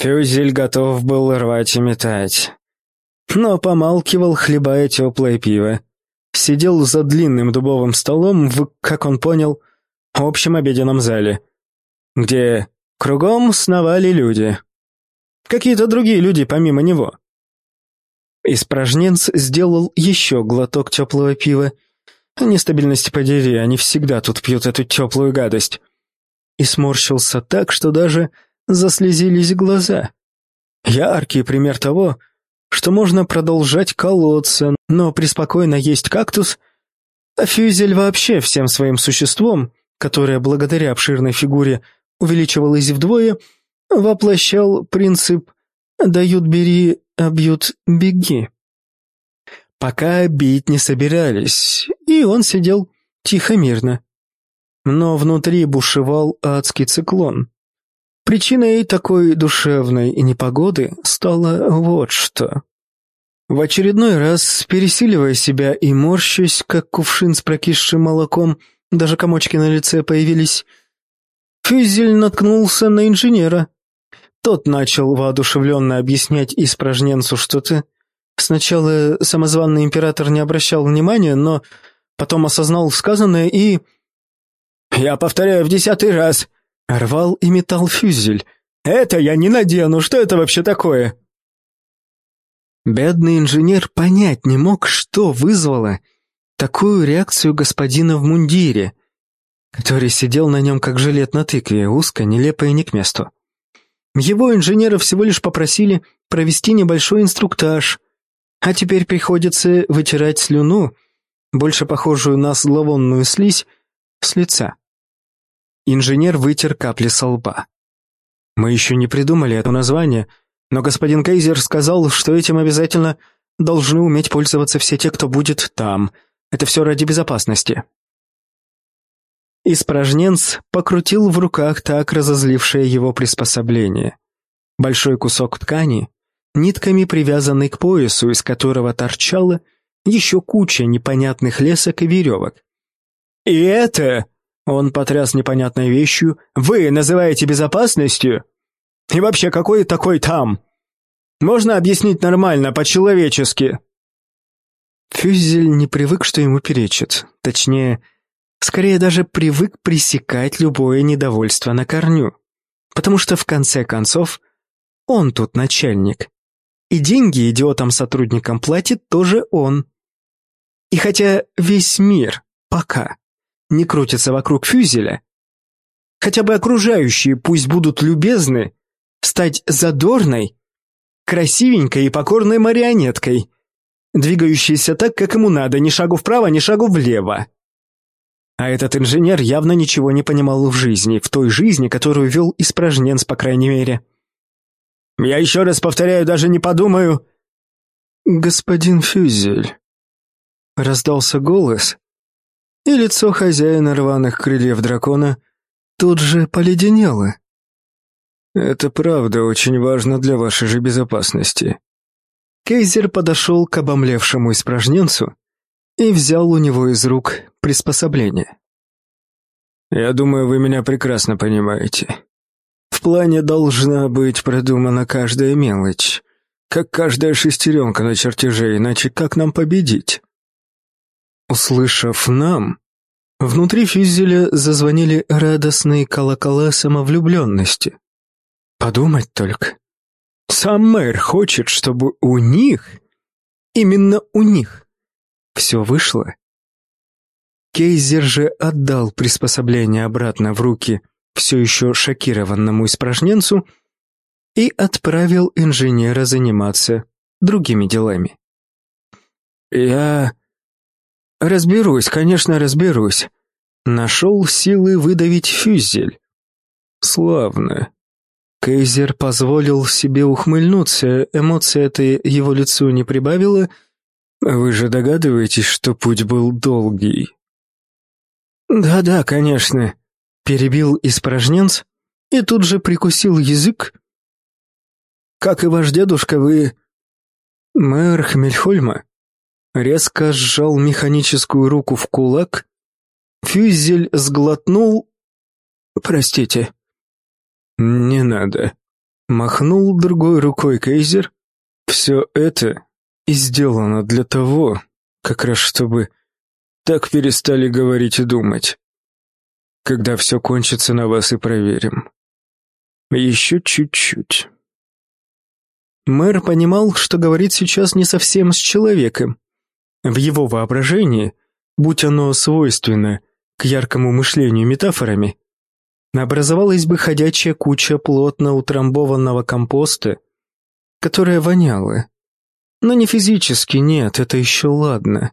Фюзель готов был рвать и метать. Но помалкивал, хлебая теплое пиво. Сидел за длинным дубовым столом в, как он понял, общем обеденном зале, где кругом сновали люди. Какие-то другие люди помимо него. Испражненц сделал еще глоток теплого пива. Нестабильности подери, они всегда тут пьют эту теплую гадость. И сморщился так, что даже заслезились глаза. Яркий пример того, что можно продолжать колоться, но преспокойно есть кактус, а фюзель вообще всем своим существом, которое благодаря обширной фигуре увеличивалось вдвое, воплощал принцип «дают бери, а бьют беги». Пока бить не собирались, и он сидел тихо-мирно. Но внутри бушевал адский циклон. Причиной такой душевной непогоды стало вот что. В очередной раз, пересиливая себя и морщусь, как кувшин с прокисшим молоком, даже комочки на лице появились, Фюзель наткнулся на инженера. Тот начал воодушевленно объяснять испражненцу что-то. Сначала самозванный император не обращал внимания, но потом осознал сказанное и... «Я повторяю в десятый раз!» Рвал и метал фюзель. «Это я не надену! Что это вообще такое?» Бедный инженер понять не мог, что вызвало такую реакцию господина в мундире, который сидел на нем как жилет на тыкве, узко, нелепо и не к месту. Его инженера всего лишь попросили провести небольшой инструктаж, а теперь приходится вытирать слюну, больше похожую на зловонную слизь, с лица. Инженер вытер капли со лба. «Мы еще не придумали это название, но господин Кейзер сказал, что этим обязательно должны уметь пользоваться все те, кто будет там. Это все ради безопасности». Испражненц покрутил в руках так разозлившее его приспособление. Большой кусок ткани, нитками привязанный к поясу, из которого торчала еще куча непонятных лесок и веревок. «И это...» Он потряс непонятной вещью. «Вы называете безопасностью? И вообще, какой такой там? Можно объяснить нормально, по-человечески?» Фюзель не привык, что ему перечат. Точнее, скорее даже привык пресекать любое недовольство на корню. Потому что, в конце концов, он тут начальник. И деньги идиотам-сотрудникам платит тоже он. И хотя весь мир пока не крутится вокруг фюзеля, хотя бы окружающие пусть будут любезны стать задорной, красивенькой и покорной марионеткой, двигающейся так, как ему надо, ни шагу вправо, ни шагу влево. А этот инженер явно ничего не понимал в жизни, в той жизни, которую вел испражненц, по крайней мере. «Я еще раз повторяю, даже не подумаю...» «Господин Фюзель», — раздался голос, и лицо хозяина рваных крыльев дракона тут же поледенело. «Это правда очень важно для вашей же безопасности». Кейзер подошел к обомлевшему испражненцу и взял у него из рук приспособление. «Я думаю, вы меня прекрасно понимаете. В плане должна быть продумана каждая мелочь, как каждая шестеренка на чертеже, иначе как нам победить?» Услышав «нам», внутри фюзеля зазвонили радостные колокола самовлюбленности. Подумать только. Сам мэр хочет, чтобы у них, именно у них, все вышло. Кейзер же отдал приспособление обратно в руки все еще шокированному испражненцу и отправил инженера заниматься другими делами. «Я «Разберусь, конечно, разберусь». Нашел силы выдавить фюзель. «Славно». Кейзер позволил себе ухмыльнуться, эмоция это его лицу не прибавила. «Вы же догадываетесь, что путь был долгий?» «Да-да, конечно», — перебил испражненц и тут же прикусил язык. «Как и ваш дедушка, вы...» «Мэр Хмельхольма?» Резко сжал механическую руку в кулак. Фюзель сглотнул. «Простите». «Не надо». Махнул другой рукой Кейзер. Все это и сделано для того, как раз чтобы так перестали говорить и думать. Когда все кончится, на вас и проверим. Еще чуть-чуть. Мэр понимал, что говорит сейчас не совсем с человеком. В его воображении, будь оно свойственно к яркому мышлению метафорами, образовалась бы ходячая куча плотно утрамбованного компоста, которая воняла. Но не физически, нет, это еще ладно.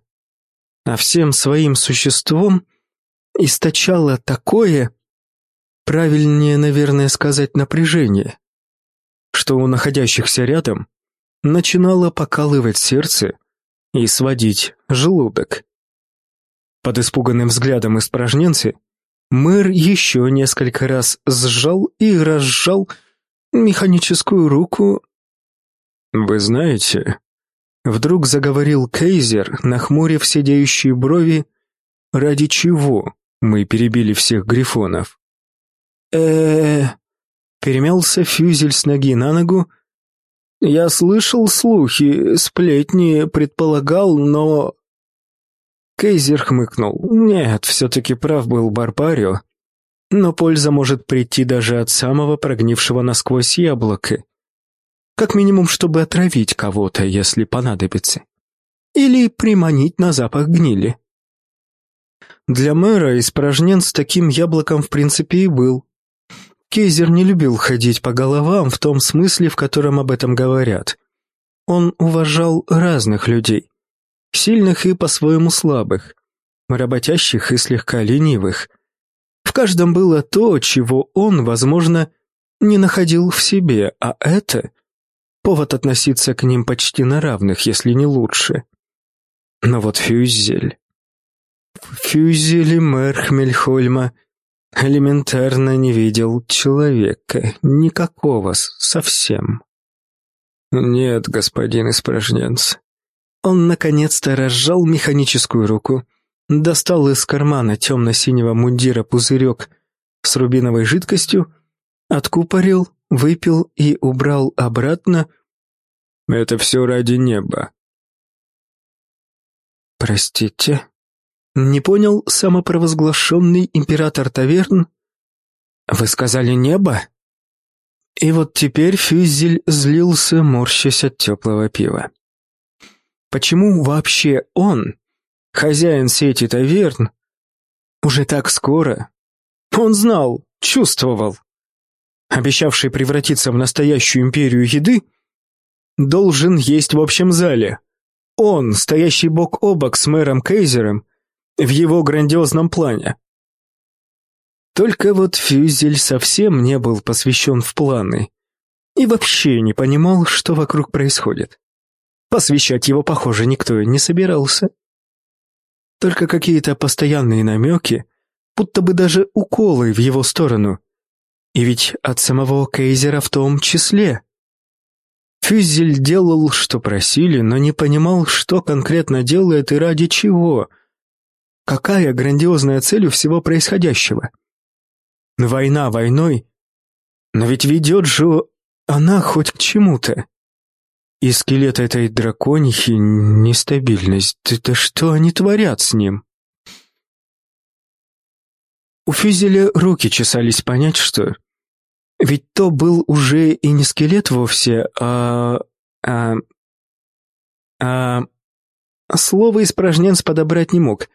А всем своим существом источало такое, правильнее, наверное, сказать напряжение, что у находящихся рядом начинало покалывать сердце и сводить желудок. Под испуганным взглядом испражненцы Мэр еще несколько раз сжал и разжал механическую руку. «Вы знаете...» Вдруг заговорил Кейзер, нахмурив сидеющие брови, ради чего мы перебили всех грифонов. э Перемялся фюзель с ноги на ногу. «Я слышал слухи, сплетни, предполагал, но...» Кейзер хмыкнул. «Нет, все-таки прав был Барбарио. Но польза может прийти даже от самого прогнившего насквозь яблока. Как минимум, чтобы отравить кого-то, если понадобится. Или приманить на запах гнили». Для мэра испражнен с таким яблоком в принципе и был. Кейзер не любил ходить по головам в том смысле, в котором об этом говорят. Он уважал разных людей сильных и по-своему слабых, работящих и слегка ленивых. В каждом было то, чего он, возможно, не находил в себе, а это повод относиться к ним почти на равных, если не лучше. Но вот Фюзель... Фюзель и мэр Хмельхольма элементарно не видел человека, никакого совсем. «Нет, господин испражненц, он наконец-то разжал механическую руку, достал из кармана темно-синего мундира пузырек с рубиновой жидкостью, откупорил, выпил и убрал обратно. «Это все ради неба». «Простите?» Не понял самопровозглашенный император таверн? «Вы сказали небо?» И вот теперь Фюзель злился, морщась от теплого пива. Почему вообще он, хозяин сети таверн, уже так скоро? Он знал, чувствовал. Обещавший превратиться в настоящую империю еды, должен есть в общем зале. Он, стоящий бок о бок с мэром Кейзером, в его грандиозном плане. Только вот Фюзель совсем не был посвящен в планы и вообще не понимал, что вокруг происходит. Посвящать его, похоже, никто не собирался. Только какие-то постоянные намеки, будто бы даже уколы в его сторону. И ведь от самого Кейзера в том числе. Фюзель делал, что просили, но не понимал, что конкретно делает и ради чего. Какая грандиозная цель у всего происходящего? Война войной, но ведь ведет же она хоть к чему-то. И скелет этой драконихи — нестабильность. Это что они творят с ним? У Фюзеля руки чесались понять, что... Ведь то был уже и не скелет вовсе, а... а... а... Слово испражненц подобрать не мог,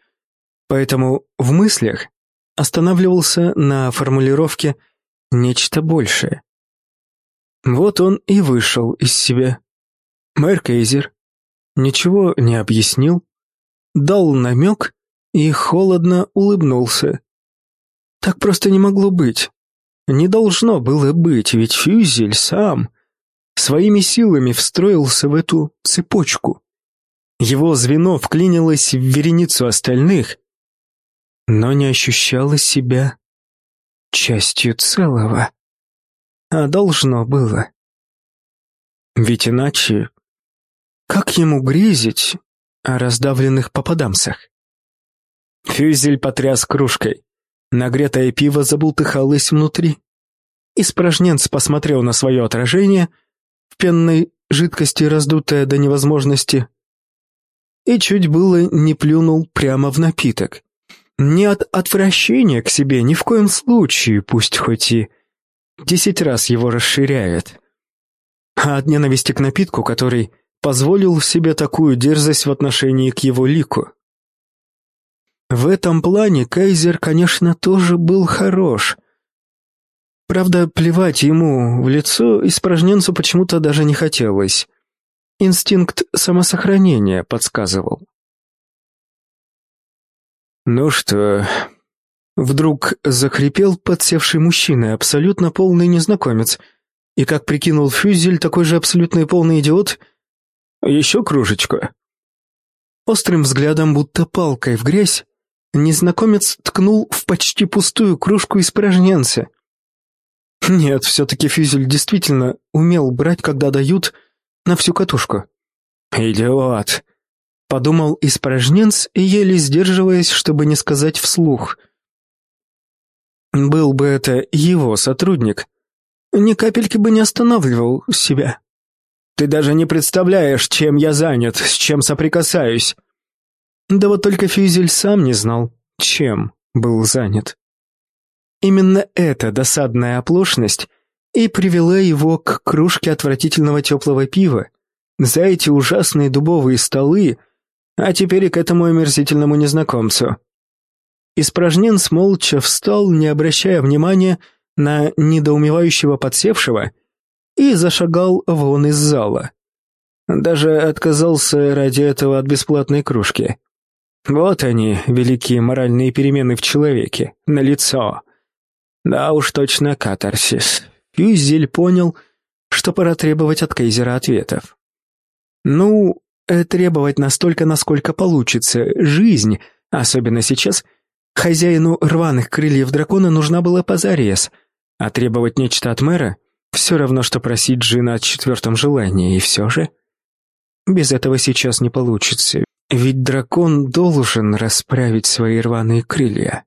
поэтому в мыслях останавливался на формулировке «нечто большее». Вот он и вышел из себя. Мэр Кейзер ничего не объяснил, дал намек и холодно улыбнулся. Так просто не могло быть. Не должно было быть, ведь Фюзель сам своими силами встроился в эту цепочку. Его звено вклинилось в вереницу остальных, но не ощущало себя частью целого. А должно было. Ведь иначе как ему грезить о раздавленных попадамцах? Фюзель потряс кружкой. Нагретое пиво забултыхалось внутри. Испражненц посмотрел на свое отражение в пенной жидкости, раздутое до невозможности, и чуть было не плюнул прямо в напиток. Не от отвращения к себе, ни в коем случае, пусть хоть и десять раз его расширяет, а от ненависти к напитку, который позволил себе такую дерзость в отношении к его лику. В этом плане Кайзер, конечно, тоже был хорош. Правда, плевать ему в лицо испражненцу почему-то даже не хотелось. Инстинкт самосохранения подсказывал. «Ну что?» Вдруг захрипел подсевший мужчина, абсолютно полный незнакомец. И, как прикинул Фюзель, такой же абсолютно полный идиот. «Еще кружечку?» Острым взглядом, будто палкой в грязь, незнакомец ткнул в почти пустую кружку испражненца. Нет, все-таки Фюзель действительно умел брать, когда дают, на всю катушку. «Идиот!» — подумал испражненц, еле сдерживаясь, чтобы не сказать вслух. Был бы это его сотрудник, ни капельки бы не останавливал себя. Ты даже не представляешь, чем я занят, с чем соприкасаюсь. Да вот только Фюзель сам не знал, чем был занят. Именно эта досадная оплошность и привела его к кружке отвратительного теплого пива, за эти ужасные дубовые столы, а теперь и к этому омерзительному незнакомцу. Испражненц молча встал, не обращая внимания на недоумевающего подсевшего, и зашагал вон из зала. Даже отказался ради этого от бесплатной кружки. Вот они, великие моральные перемены в человеке, на лицо. Да уж точно катарсис. Фюзель понял, что пора требовать от Кейзера ответов. Ну, требовать настолько, насколько получится. Жизнь, особенно сейчас, хозяину рваных крыльев дракона нужна была позарез, а требовать нечто от мэра все равно, что просить Джина о четвертом желании, и все же... Без этого сейчас не получится, ведь дракон должен расправить свои рваные крылья.